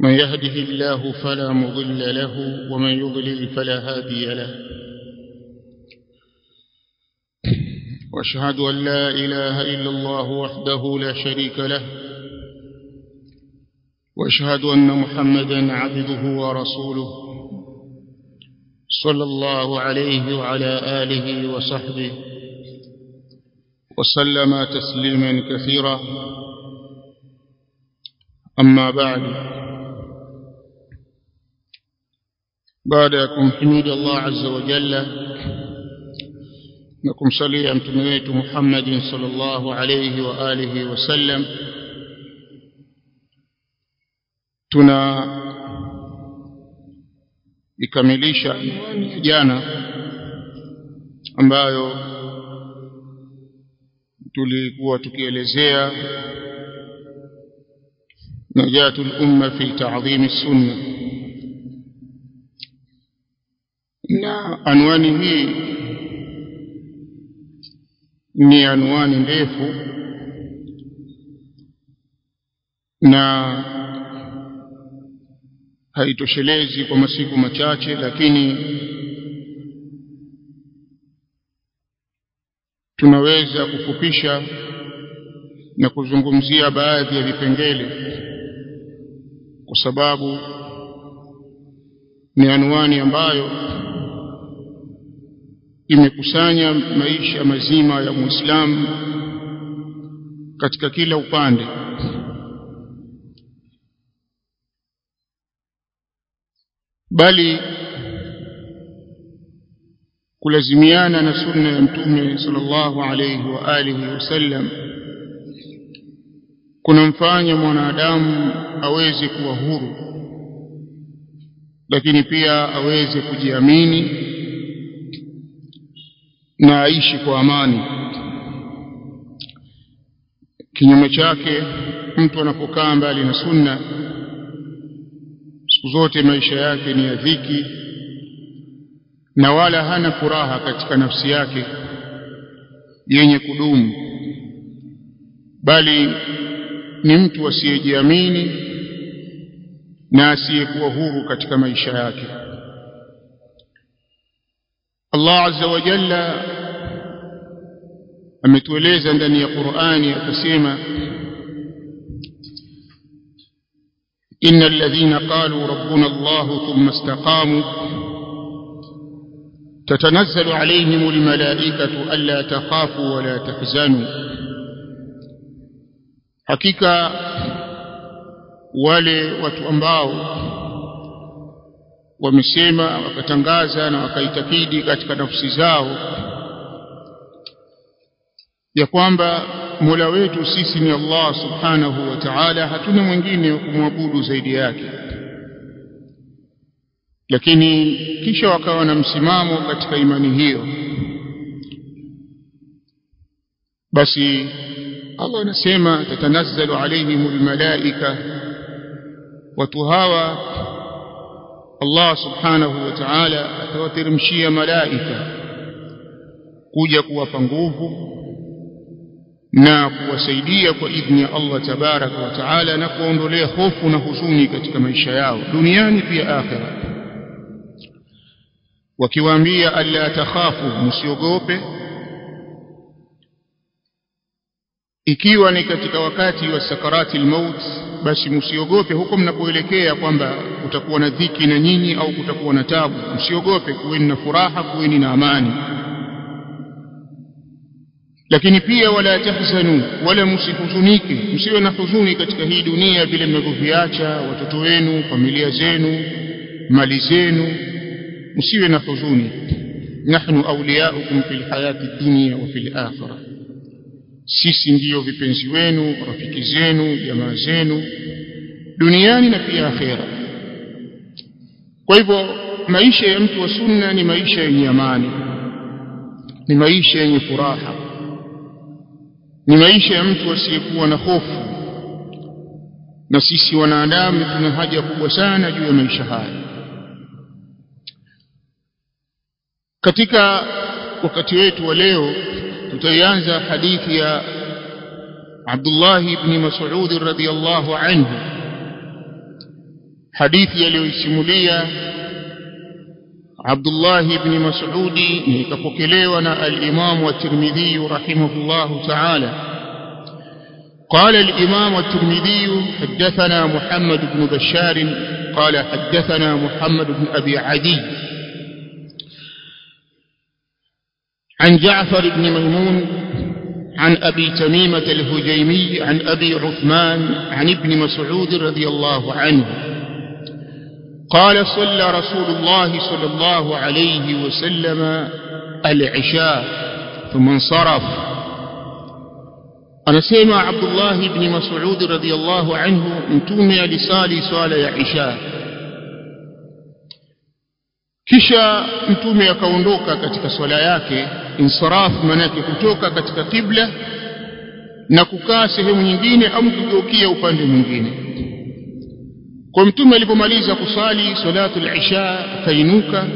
من يهده الله فلا مضل له ومن يضلل فلا هادي له. وأشهد أن لا إله إلا الله وحده لا شريك له وأشهد أن محمدا عبده ورسوله صلى الله عليه وعلى آله وصحبه وسلم تسليما كثيرا. أما بعد baada ya kumhimidi Allah azza wa jalla na kumsalia mtume wetu Muhammadin sallallahu alayhi wa alihi wasallam tuna ikamilisha jana ambayo tulikuwa tukielezea najatul umma fi ta'dhim sunna na anwani hii ni anwani ndefu. Na haitoshelezi kwa masiku machache lakini tunaweza kufupisha na kuzungumzia baadhi ya vipengele kwa sababu ni anwani ambayo imekusanya maisha mazima ya Muislamu katika kila upande. Bali kulazimiana na sunna ya mtume sallallahu alayhi wa alihi wasallam kunamfanya mwanadamu aweze kuwa huru lakini pia aweze kujiamini na aishi kwa amani. Kinyume chake mtu anapokaa mbali na sunna siku zote maisha yake ni ya dhiki na wala hana furaha katika nafsi yake yenye kudumu. Bali ni mtu asiyejiamini na asiyekuwa huru katika maisha yake Azza wa jalla ametueleza ndani ya Qur'ani akasema إن الذين قالوا ربنا الله ثم استقاموا تتنزل عليهم الملائكة ألا تخافوا ولا تحزنوا حقيقة wale watu wamesema wakatangaza na wakaitakidi katika nafsi zao ya kwamba Mola wetu sisi ni Allah Subhanahu wa Ta'ala hatuna mwingine wa kumwabudu zaidi yake. Lakini kisha wakawa na msimamo katika imani hiyo. Basi Allah anasema tatanazzalu alaihimul malaika watu hawa Allah subhanahu wa ta'ala atawateremshia malaika kuja kuwapa nguvu na kuwasaidia kwa idhni ya Allah tabaraka wa taala na kuondolea hofu na huzuni katika maisha yao duniani pia akhera. Wakiwaambia alla takhafu msiogope ikiwa ni katika wakati wa sakarati maut basi msiogope huko mnapoelekea kwamba kutakuwa na dhiki na nyinyi au kutakuwa na tabu msiogope kuweni na furaha kuweni na amani. Lakini pia wala tahzanu wala msihuzunike. Msiwe na huzuni katika hii dunia vile mnavyoviacha watoto wenu familia zenu mali zenu. Msiwe na huzuni. Nahnu awliyaukum fil hayati dunya wa fil akhirah sisi ndiyo vipenzi wenu rafiki zenu jamaa zenu duniani na pia akhera. Kwa hivyo maisha ya mtu wa sunna ni maisha yenye amani ni maisha yenye furaha ni maisha ya mtu asiyekuwa na hofu. Na sisi wanadamu tuna haja kubwa sana juu ya maisha haya. Katika wakati wetu wa leo tutaianza hadithi ya Abdullah ibn Mas'ud radhiyallahu anhu hadithi aliyoisimulia Abdullah ibn Mas'ud ni ikapokelewa na al-Imam at-Tirmidhi rahimahullahu ta'ala قال الإمام الترمذي حدثنا محمد بن بشار قال حدثنا محمد بن أبي عدي عن جعفر بن ميمون عن أبي تميمة الهجيمي عن أبي عثمان عن ابن مسعود رضي الله عنه. قال صلى رسول الله صلى الله عليه وسلم العشاء ثم انصرف. anasema Abdullah ibn Mas'ud radhiyallahu anhu mtume alisali swala ya Isha kisha mtume akaondoka katika swala yake insaraf manake kutoka katika kibla na kukaa sehemu nyingine au kugeukia upande mwingine kwa mtume alipomaliza kusali salatul isha akainuka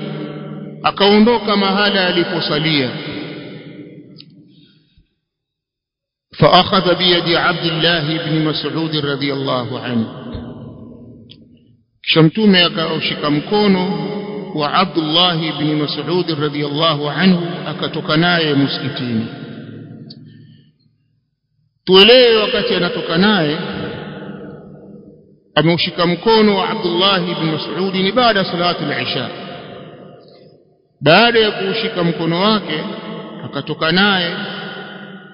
akaondoka mahala aliposalia فأخذ بيد عبد الله بن مسعود رضي الله عنه شمتومي akaushika mkono wa Abdullah ibn Mas'ud radhiyallahu anhu akatoka naye msikitini. Tuelewe wakati anatoka naye ameushika mkono wa Abdullah ibn Mas'ud ni baada ya salatu al-isha baada ya kuushika mkono wake akatoka naye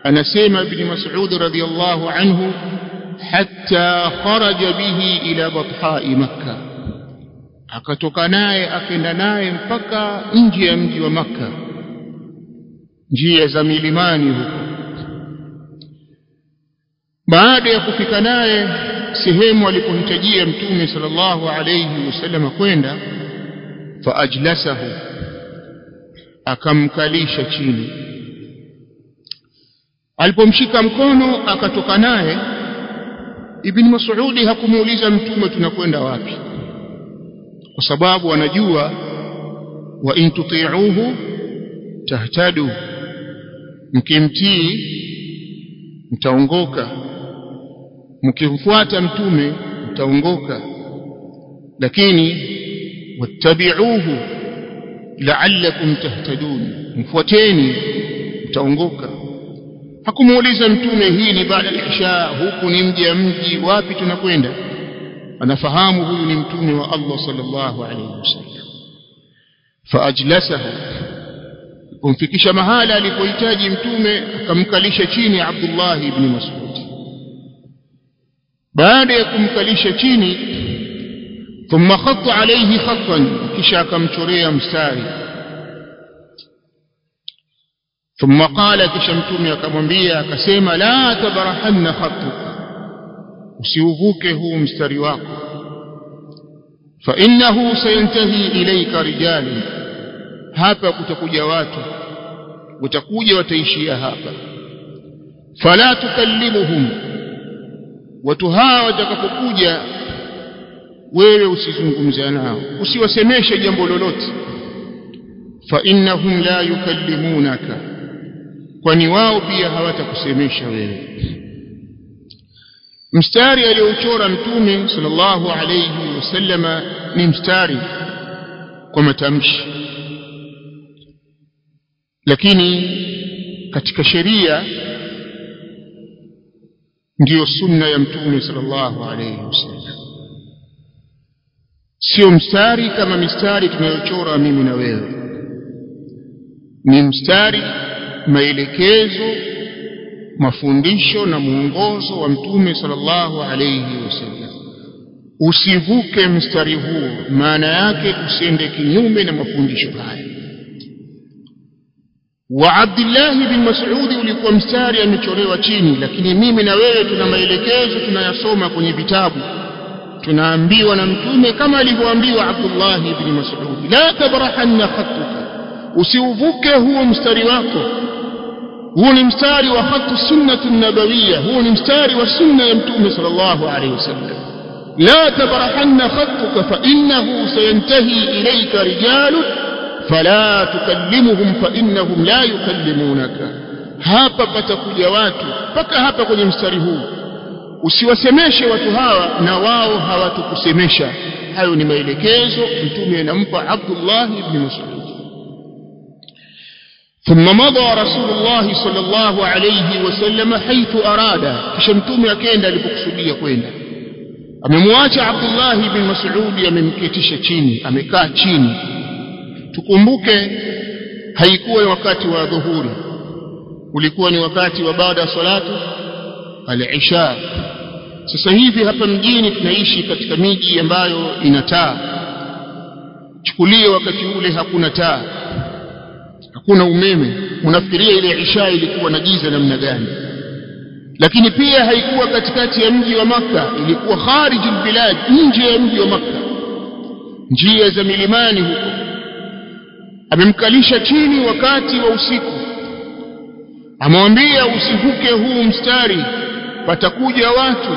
anasema ibn Mas'ud radhiyallahu anhu hatta kharaja bihi ila batha'i makkah akatoka naye akenda naye mpaka nje ya mji wa Makka. Njia za milimani huko. Baada ya kufika naye sehemu alipohitajia mtume sallallahu alayhi wasallam kwenda fa ajlasahu akamkalisha chini. Alipomshika mkono akatoka naye ibn mas'udi hakumuuliza mtume tunakwenda wapi kwa sababu wanajua wa in tuti'uhu tahtadu mkimtii mtaongoka mkimfuata mtume mtaongoka. Lakini wattabi'uhu la'allakum tahtadun mfuateni mtaongoka. Hakumuuliza mtume hii ni baada ya isha huku ni mji mji wapi tunakwenda أنا فهام بن نبي والله صلى الله عليه وسلم. فأجلسه. وفيكش محل الذي يحتاج متومه كمكلشه chini عبد الله بن مسعود. بعد يكمكلشه chini ثم خط عليه خطا كش اكمشوريه مستاري. ثم قال كش متومه بيا اكسم لا تبرحن خطك. Usiuvuke huu mstari wako. Fa innahu sayantahi ilayka rijalun hapa kutakuja watu watakuja wataishia hapa. Fala tukallimuhum watu hawa watakapokuja wewe usizungumze nao usiwasemeshe jambo lolote. Fa innahum la yukallimunaka kwani wao pia hawatakusemesha wewe mstari aliyochora mtume sallallahu alayhi wasallama ni mstari kwa matamshi. Lakini katika sheria ndiyo sunna ya mtume sallallahu alayhi wasallam sio mstari kama mistari tunayochora mimi na wewe. Ni mstari maelekezo mafundisho na mwongozo wa mtume sallallahu alayhi wasallam. Usivuke mstari huo maana yake usiende kinyume na mafundisho haya. Wa Abdullah bin Mas'ud ulikuwa mstari amechorewa chini lakini mimi na wewe tuna maelekezo tunayasoma kwenye vitabu. Tunaambiwa na mtume kama alivyoambiwa Abdullah bin Mas'ud la tabrahanna khattuka. Usiuvuke huo mstari wako huo ni mstari wa khatu sunnatu nabawiyya huo ni mstari wa sunna ya mtume sallallahu alayhi wasallam لا تبرحن خطك فإنه سينتهي إليك رجال فلا تكلمهم فإنهم لا يكلمونك hapa patakuja watu mpaka hapa kwenye mstari huu usiwasemeshe watu hawa na wao hawatukusemesha hayo ni maelekezo mtume anampa Abdullah ibn Mas'ud ثم مضى رسول الله صلى الله عليه وسلم حيث أراد kisha mtume akaenda alipokusudia kwenda amemwacha Abdullah ibn Mas'ud amemketisha chini amekaa chini tukumbuke haikuwa wakati wa dhuhuri ulikuwa ni wakati wa baada ya salatu al-isha sasa hivi hapa mjini tunaishi katika miji ambayo ina taa chukulie wakati ule hakuna taa hakuna umeme. Unafikiria ile isha ilikuwa na giza namna gani? Lakini pia haikuwa katikati ya mji wa makka ilikuwa kharijul bilad nje ya mji wa makka. Njia za milimani huko. Amemkalisha chini wakati wa usiku. Amwambia usivuke huu mstari patakuja watu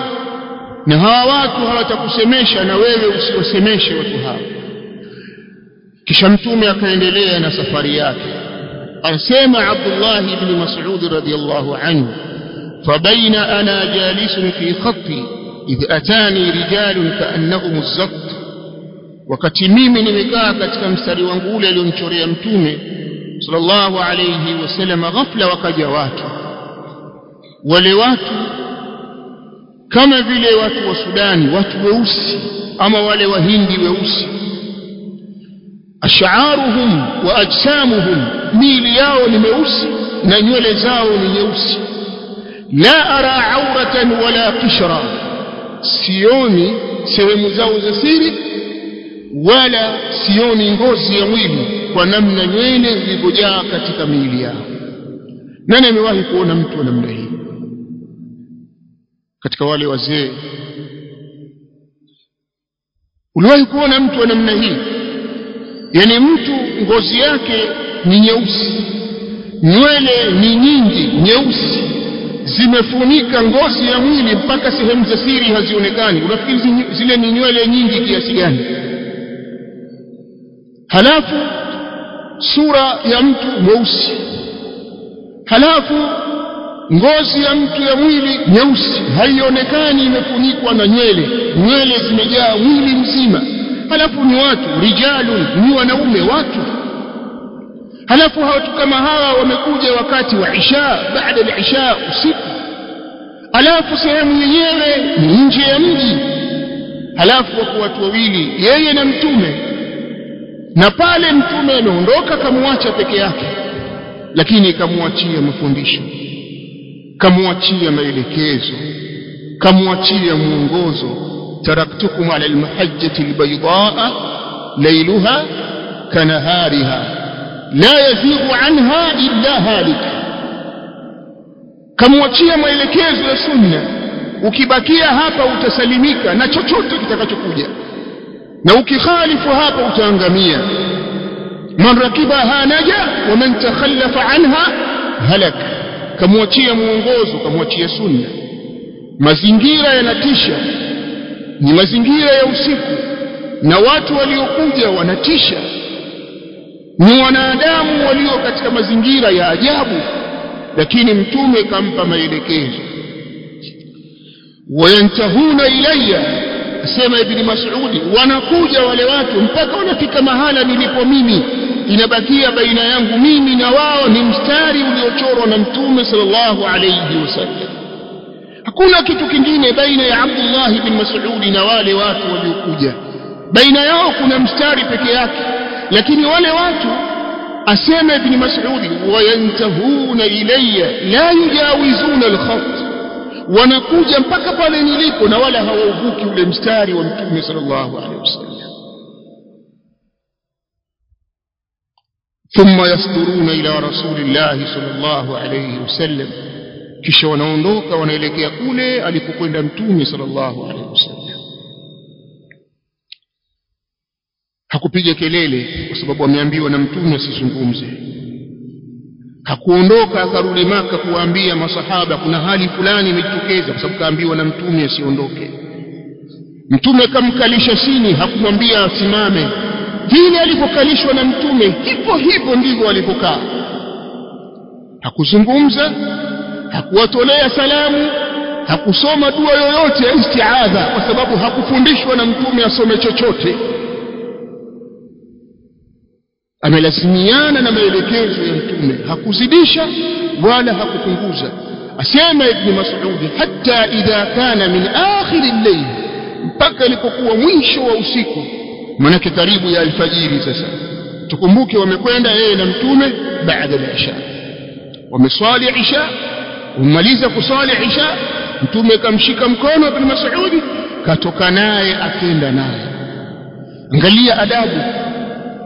na hawa watu hawatakusemesha na wewe usiwasemeshe watu hawa. Kisha mtume akaendelea na safari yake أسيما عبد الله بن مسعود رضي الله عنه فبين أنا جالس في خطي إذ أتاني رجال كأنهم الزط وكتميم نمكاكة كم سري وانقول لنشري أمتومي صلى الله عليه وسلم غفل وكجوات. ولوات كما في لوات وسودان وات ووسي أما ولوهندي ووسي ash'aruhum wa ajsamuhum miili yao ni meusi na nywele zao ni nyeusi. La ara auratan wala kishra sioni sehemu zao za siri wala sioni ngozi ya mwili kwa namna nywele zilivyojaa katika miili yao. Nani amewahi kuona mtu wa namna hii? Katika wale wazee uliwahi kuona mtu wa namna hii yani mtu ngozi yake ni nyeusi nywele ni nyingi nyeusi. Zimefunika ngozi ya mwili mpaka sehemu za siri hazionekani. Unafikiri zile ni nywele nyingi kiasi gani? Halafu sura ya mtu mweusi. Halafu ngozi ya mtu ya mwili nyeusi. Haionekani imefunikwa na nywele. Nywele zimejaa mwili mzima halafu ni watu rijalu ni wanaume watu. Halafu watu kama hawa wamekuja wakati wa isha baada ya isha usiku. Halafu sehemu yenyewe ni nje ya mji. Halafu wako watu wawili yeye na mtume. Na pale mtume ameondoka kamwacha peke yake. Lakini kamwachia mafundisho. Kamwachia maelekezo. Kamwachia mwongozo taraktukum ala almahajjati albaydaa laylaha kanahariha la yazighu anha illa halik kamwachia maelekezo ya sunna ukibakia hapa utasalimika na chochote kitakachokuja na ukikhalifu hapa utaangamia man rakibaha naja wa man takhallafa anha halak kamwachia mwongozo kamwachia sunna mazingira yanatisha ni mazingira ya usiku na watu waliokuja wanatisha. Ni wanadamu walio katika mazingira ya ajabu lakini mtume kampa maelekezo. Wayantahuna ilayya asema ibn mas'udi wanakuja wale watu mpaka wanafika mahala nilipo mimi. Inabakia baina yangu mimi na wao ni mstari uliochorwa na mtume sallallahu alayhi wasallam hakuna kitu kingine baina ya Abdullah ibn Mas'ud na wale watu waliokuja baina yao kuna mstari peke yake lakini wale watu asema ibn Mas'ud wayantahuna ilayya la yujawizuna al-khat wanakuja mpaka pale nilipo na wala hawauvuki ule mstari wa mtume sallallahu alaihi wasallam ثم يصدرون إلى رسول الله صلى الله عليه وسلم kisha wanaondoka wanaelekea kule alipokwenda mtume sallallahu alaihi wasallam. Hakupiga kelele kwa sababu ameambiwa na mtume asizungumze. Hakuondoka akarudi maka kuwaambia masahaba kuna hali fulani imejitokeza kwa sababu kaambiwa na mtume asiondoke. Mtume kamkalisha chini hakumwambia asimame. Vile alivyokalishwa na mtume hivyo hivyo ndivyo alivyokaa. Hakuzungumza hakuwatolea salamu hakusoma dua yoyote ya istiadha kwa sababu hakufundishwa na mtume asome chochote. Amelazimiana na maelekezo ya mtume hakuzidisha wala hakupunguza. Asema ibn masudi hatta idha kana min akhir al-layl mpaka ilipokuwa mwisho wa usiku. Manake karibu ya alfajiri sasa. Tukumbuke wamekwenda yeye na mtume baada ya isha. Wameswali isha umaliza kuswali isha mtume kamshika mkono ibn mas'ud katoka naye akenda naye. Angalia adabu.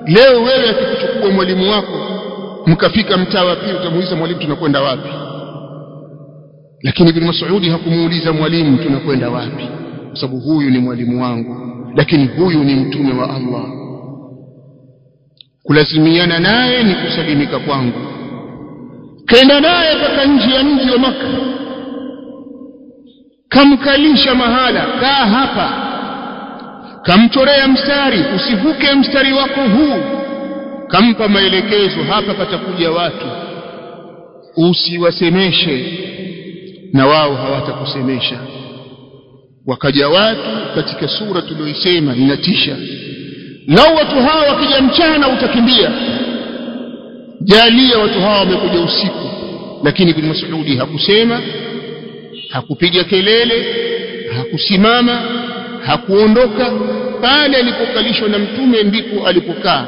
Leo wewe akikuchukua mwalimu wako mkafika mtaa wa pili utamuuliza mwalimu tunakwenda wapi? Lakini ibn mas'udi hakumuuliza mwalimu tunakwenda wapi? Kwa sababu huyu ni mwalimu wangu lakini huyu ni mtume wa Allah. Kulazimiana naye ni kusalimika kwangu kenda naye mpaka nje ya mji wa maka kamkalisha mahala kaa hapa. Kamchorea mstari usivuke mstari wako huu. Kampa maelekezo hapa patakuja watu. Usiwasemeshe na wao hawatakusemesha. Wakaja watu katika sura tuliyoisema inatisha. Lau watu hawa wakija mchana utakimbia jalia watu hawa wamekuja usiku lakini ibn Mas'udi hakusema hakupiga kelele hakusimama hakuondoka. Pale alipokalishwa na mtume ndipo alipokaa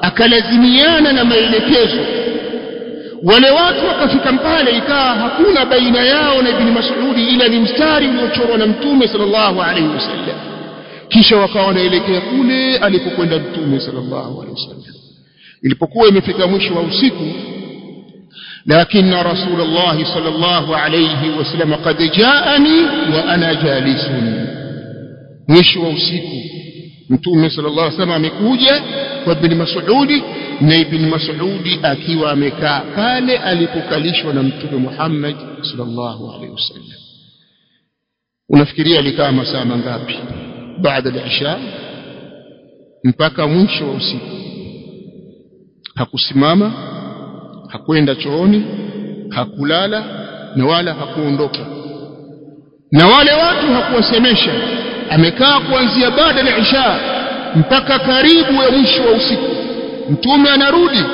akalazimiana na maelekezo. Wale watu wakafika pale ikawa hakuna baina yao na ibn Mas'udi ila ni mstari uliochorwa na mtume sallallahu alaihi wasallam. Kisha wakawa wanaelekea kule alipokwenda mtume sallallahu alaihi wasallam ilipokuwa imefika mwisho wa usiku lakinna rasulullah sallallahu alayhi wasallam qad jaani wa ana jalisun. Mwisho wa usiku mtume sallallahu alayhi wasallam amekuja kwa ibn mas'udi na ibn mas'udi akiwa amekaa pale alipokalishwa na mtume Muhammad sallallahu alayhi wasallam unafikiria alikaa masaa mangapi? Baada ya isha mpaka mwisho wa usiku hakusimama hakwenda chooni hakulala na wala hakuondoka. Na wale watu hakuwasemesha amekaa kuanzia baada ya isha mpaka karibu ya mwisho wa usiku. Mtume anarudi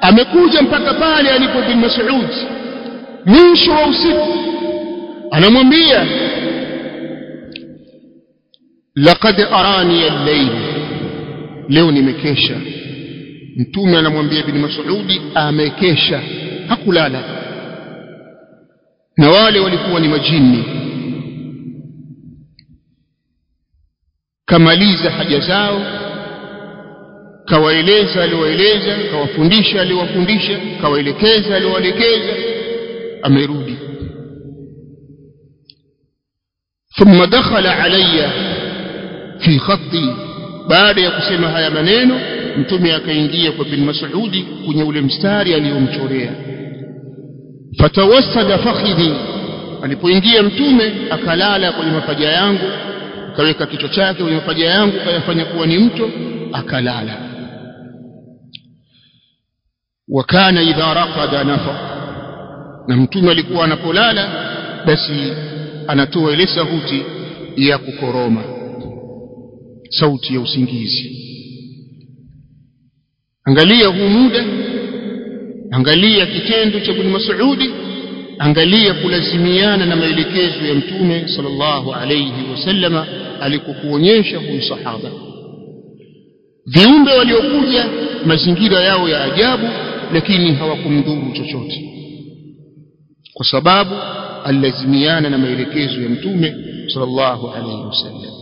amekuja mpaka pale alipo bin Mas'ud. Mwisho wa usiku anamwambia laqad arani al-layl leo nimekesha mtume anamwambia bin Mas'udi amekesha hakulala na wale walikuwa ni majini kamaliza haja zao kawaeleza aliwaeleza kawafundisha aliwafundisha kawaelekeza aliwaelekeza amerudi ثم دخل علي في خطي baada ya kusema haya maneno mtume akaingia kwa bin Mas'udi kwenye ule mstari aliyomchorea fatawassada fakhidhi. Alipoingia mtume akalala kwenye mapaja yangu akaweka kichwa chake kwenye mapaja yangu kayafanya kuwa ni mto akalala. Wakana idha raqada nafa. Na mtume alikuwa anapolala basi anatoa ile sauti ya kukoroma. Sauti ya usingizi angalia huu muda. Angalia kitendo cha ibn Mas'udi angalia kulazimiana na maelekezo ya mtume sallallahu alayhi wasallama alikokuonyesha huyu sahaba. Viumbe waliokuja mazingira yao ya ajabu lakini hawakumdhuru chochote. Kwa sababu alilazimiana na maelekezo ya mtume sallallahu alayhi wasallam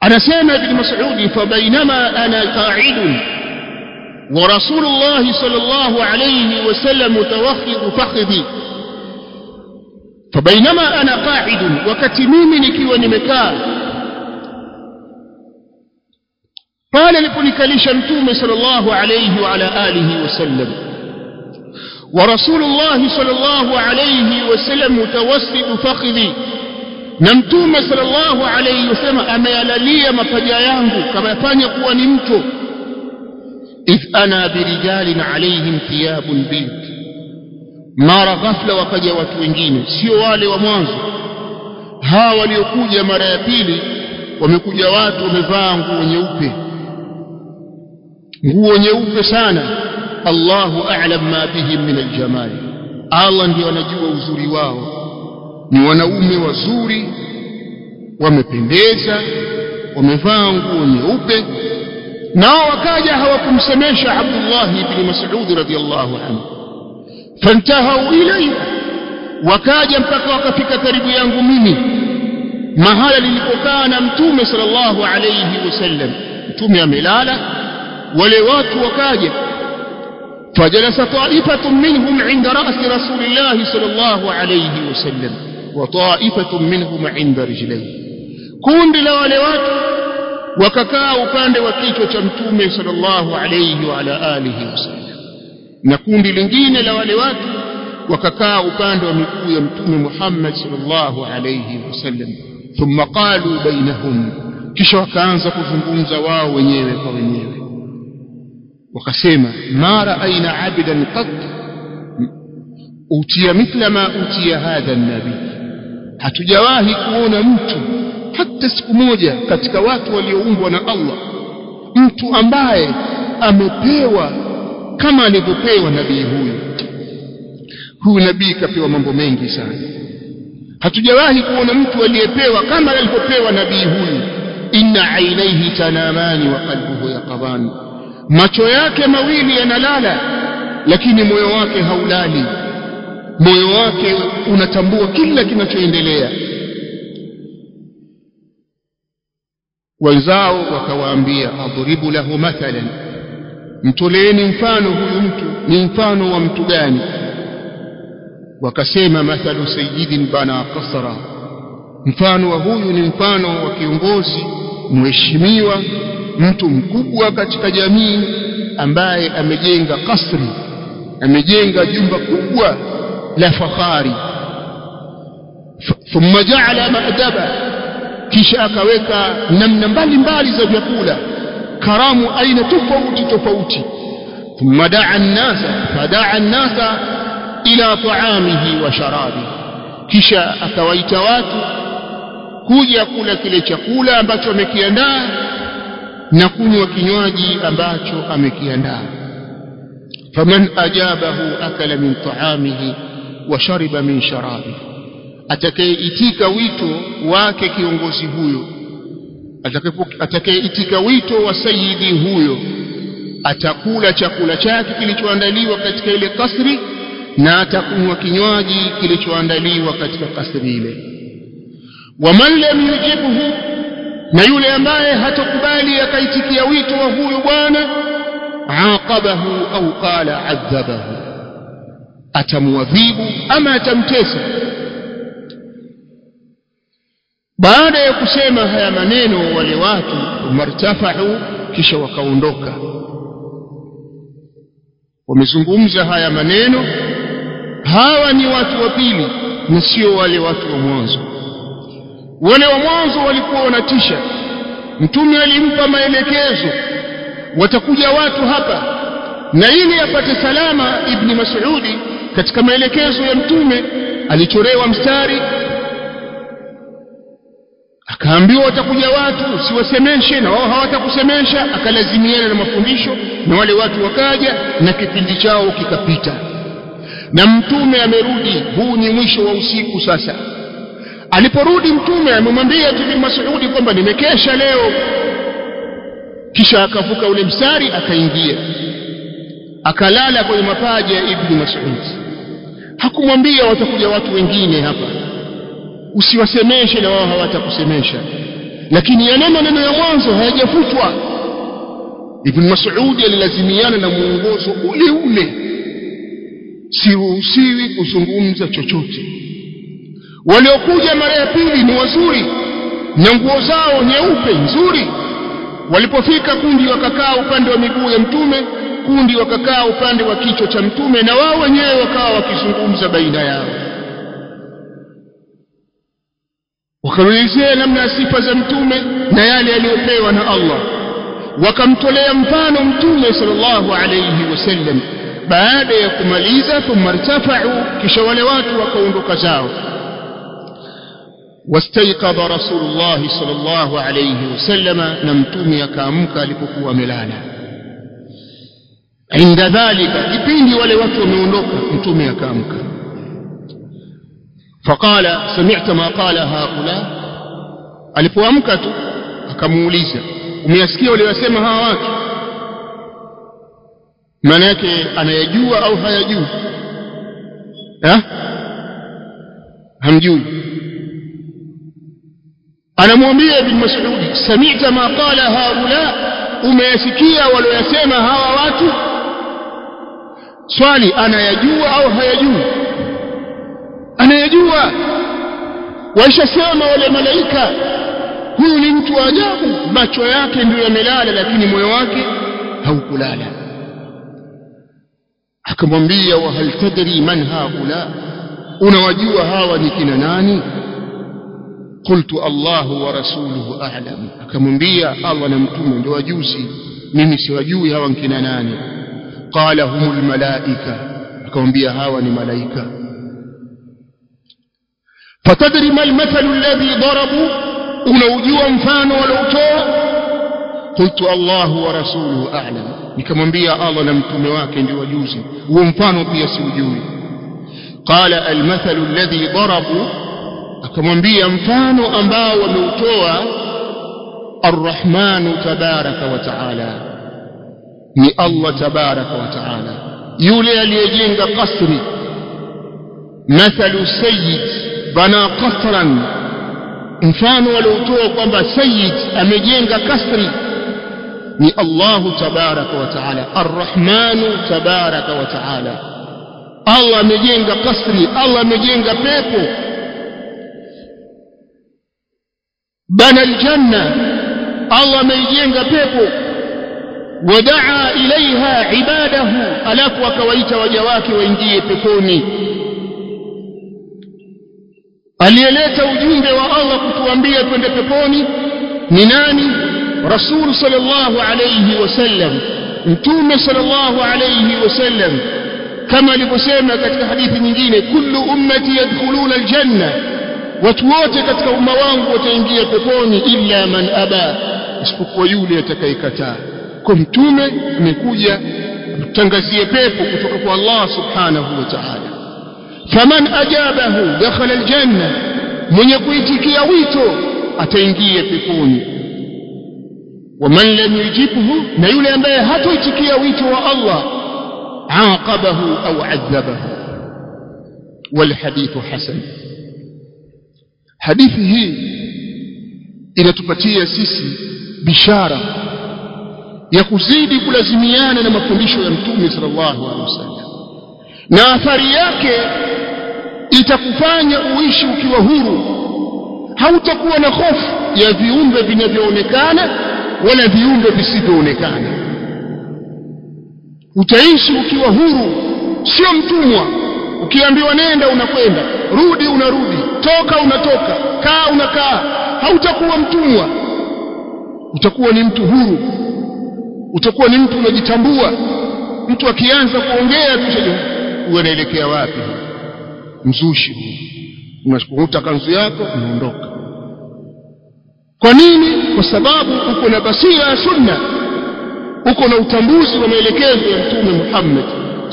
anasema ibn Mas'ud fabainama ana qa'idun wa rasulullah sallallahu alayhi wasallam mutawakhid fakhidhi fabainama ana qa'idun wakati mimi nikiwa nimekaa pale aliponikalisha mtume sallallahu alayhi wa ala alihi wasallam ورسول الله صلى الله عليه وسلم متوسط فخذي na mtume sallallahu alayhi wasallam ameyalalia mapaja yangu kama yafanya kuwa ni mto. Idh ana birijalin alayhim thiyabun bid mara ghafla wakaja watu wengine sio wale wa mwanzo. Hawa waliokuja mara ya pili wamekuja watu wamevaa nguo nyeupe. Nguo nyeupe sana. Allahu a'lam ma bihim min aljamal. Allah ndiyo anajua uzuri wao ni wanaume wazuri wamependeza wamevaa nguo nyeupe nao wakaja hawakumsemesha Abdullah ibn Mas'ud radhiallahu anhu. Fantahau ilayhi wakaja mpaka wakafika karibu yangu mimi mahala lilipokaa na mtume sallallahu alayhi wasallam. Mtume amelala wale watu wakaja. Fajalasa taifatun minhum inda rasi rasulillahi sallallahu alayhi wasallam. وطائفة منهم عند رجليه كون لو لوات وككا upande wa kichwa cha mtume sallallahu alayhi wa ala alihi wasallam na kundi lingine la wale watu wakakaa upande wa miguu ya mtume Muhammad sallallahu alayhi wasallam thumma qalu bainahum kisha wakaanza kuzungumza wao wenyewe kwa wenyewe wakasema ma raaina abidan qat utia mithla ma utia hadha nabi hatujawahi kuona mtu hata siku moja katika watu walioumbwa na Allah mtu ambaye amepewa kama alivyopewa nabii huyu. Huyu nabii kapewa mambo mengi sana. Hatujawahi kuona mtu aliyepewa kama alivyopewa nabii huyu. Inna ainaihi tanamani wa qalbuhu yaqaban macho yake mawili yanalala lakini moyo wake haulali moyo wake unatambua kila kinachoendelea. Wenzao wakawaambia adhribu lahu mathalan mtoleeni mfano huyu mtu ni mfano wa mtu gani? Wakasema mathalu sayyidin bana qasra mfano wa huyu ni mfano wa kiongozi mheshimiwa mtu mkubwa katika jamii ambaye amejenga kasri amejenga jumba kubwa la fahari thumma ja'ala ma'daba kisha akaweka namna mbalimbali za vyakula karamu aina tofauti tofauti thumma da'a an-nasa fadaa an-nasa ila ta'amihi wa sharabi kisha akawaita watu kuja kula kile chakula ambacho amekiandaa na kunywa kinywaji ambacho amekiandaa faman ajabahu akala min ta'amihi wa shariba min sharabi. Atakayeitika wito wake kiongozi huyo atakayeitika wito wa sayidi huyo atakula chakula chake kilichoandaliwa katika ile kasri na atakunywa kinywaji kilichoandaliwa katika kasri ile. Wa man lam yujibhu na yule ambaye hatokubali akaitikia wito wa huyo bwana aqabahu au qala adhabahu atamwadhibu ama atamtesa. Baada ya kusema haya maneno wale watu martafahu kisha wakaondoka. Wamezungumza haya maneno. Hawa ni watu wa pili na sio wale watu wa mwanzo. Wale wa mwanzo walikuwa wanatisha. Mtume alimpa maelekezo. Watakuja watu hapa na ili apate salama ibni mas'udi katika maelekezo ya mtume alichorewa mstari akaambiwa watakuja watu usiwasemeshe na wao hawatakusemesha akalazimiana na mafundisho na wale watu wakaja na kipindi chao kikapita. Na mtume amerudi huu ni mwisho wa usiku sasa. Aliporudi mtume amemwambia ibn Mas'udi kwamba nimekesha leo. Kisha akavuka ule mstari akaingia. Akalala kwenye mapaja ya ibni Mas'ud hakumwambia watakuja watu wengine hapa. Usiwasemeshe na wao hawatakusemesha. Lakini yale maneno ya mwanzo hayajafutwa. Ibn Mas'ud alilazimiana na mwongozo ule ule. Siruhusiwi kuzungumza chochote. Waliokuja mara ya pili ni wazuri na nguo zao nyeupe nzuri. Walipofika kundi wakakaa upande wa miguu ya mtume kundi wakakaa upande wa kichwa cha mtume na wao wenyewe wakawa wakizungumza baina yao wakaelezea namna ya sifa za mtume na yale yaliyopewa na Allah wakamtolea mfano mtume sallallahu alayhi wasallam baada ya kumaliza thumma irtafa'u kisha wale watu wakaondoka zao واستيقظ رسول الله صلى الله عليه وسلم نمتمي كامك alipokuwa amelala inda dhalika kipindi wale watu wameondoka mtume akaamka. Faqala sami'ta ma qala haula. Alipoamka tu akamuuliza umeyasikia waliyosema hawa watu? Maana yake anayajua au hayajui? Eh hamjui. Anamwambia ibn masudi sami'ta ma qala haula. Umeyasikia waliyosema hawa watu? Swali anayajua au hayajui? Anayajua. Waishasema wale malaika huyu ni mtu wa ajabu. Macho yake ndio yamelala lakini moyo wake haukulala. Akamwambia wa hal tadri man haula? Unawajua hawa ni kina nani? Qultu Allahu wa rasuluhu a'lam. Akamwambia Allah na ndio wajuzi. Mimi siwajui hawa kina nani qala humul malaika akamwambia hawa ni malaika fatadri mal mathalu alladhi darabu unaujua mfano waliotoa qultu Allahu wa rasuluhu a'lam nikamwambia Allah na mtume wake ndio wajuzi huo mfano pia siujui qala almathalu alladhi darabu akamwambia mfano ambao wameutoa tabaraka wa taala ni Allah tabaraka wa taala yule aliyejenga kasri mathalu sayyid bana qasran mfano waliotoa kwamba sayyid amejenga kasri ni Allahu tabaraka wa taala arrahmanu tabaraka wa taala Allah amejenga kasri Allah amejenga pepo bana aljanna Allah ameijenga pepo ودعا إليها عباده ألاك وكويت وجواك وإنجي بكوني. قال يليت وجنب وآلق تنبية بكوني نناني رسول صلى الله عليه وسلم انتوم صلى الله عليه وسلم كما لبسيما كتك حديث من جينة كل أمتي يدخلون الجنة وتوات كتك أموان وتنجي بكوني إلا من ابى اسفق ويولي تكيكتاه kwa mtume amekuja tutangazie pepo kutoka kwa Allah subhanahu wa ta'ala faman ajabahu dakhala aljanna mwenye kuitikia wito ataingia peponi waman lam yujibhu na yule ambaye hatoitikia wito wa Allah aqabahu au adhabahu والحديث حسن hadithi hii inatupatia sisi bishara ya kuzidi kulazimiana na mafundisho ya mtume sallallahu alaihi wasallam. Na athari yake itakufanya uishi ukiwa huru. Hautakuwa na hofu ya viumbe vinavyoonekana wala viumbe visivyoonekana. Utaishi ukiwa huru sio mtumwa. Ukiambiwa nenda unakwenda. Rudi unarudi. Toka unatoka. Kaa unakaa. Hautakuwa mtumwa. Utakuwa ni mtu huru utakuwa ni mtu unajitambua. Mtu akianza kuongea tu naelekea wapi? Mzushi. Unakuta kanzu yako unaondoka. Kwa nini? Kwa sababu uko na basira ya sunna. Uko na utambuzi wa maelekezo ya mtume Muhammad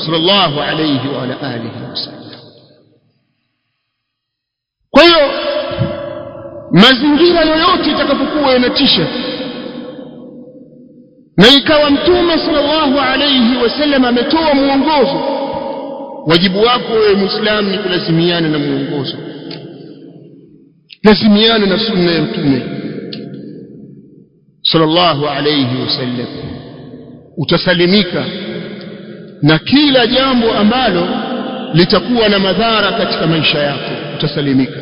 sallallahu alayhi wa alihi wasallam. Kwa hiyo mazingira yoyote itakapokuwa yanatisha na ikawa mtume sallallahu alayhi wasallam ametoa mwongozo. Wajibu wako wewe muislamu ni kulazimiana na mwongozo. Lazimiana na sunna ya mtume sallallahu alayhi wasallam utasalimika na kila jambo ambalo litakuwa na madhara katika maisha yako utasalimika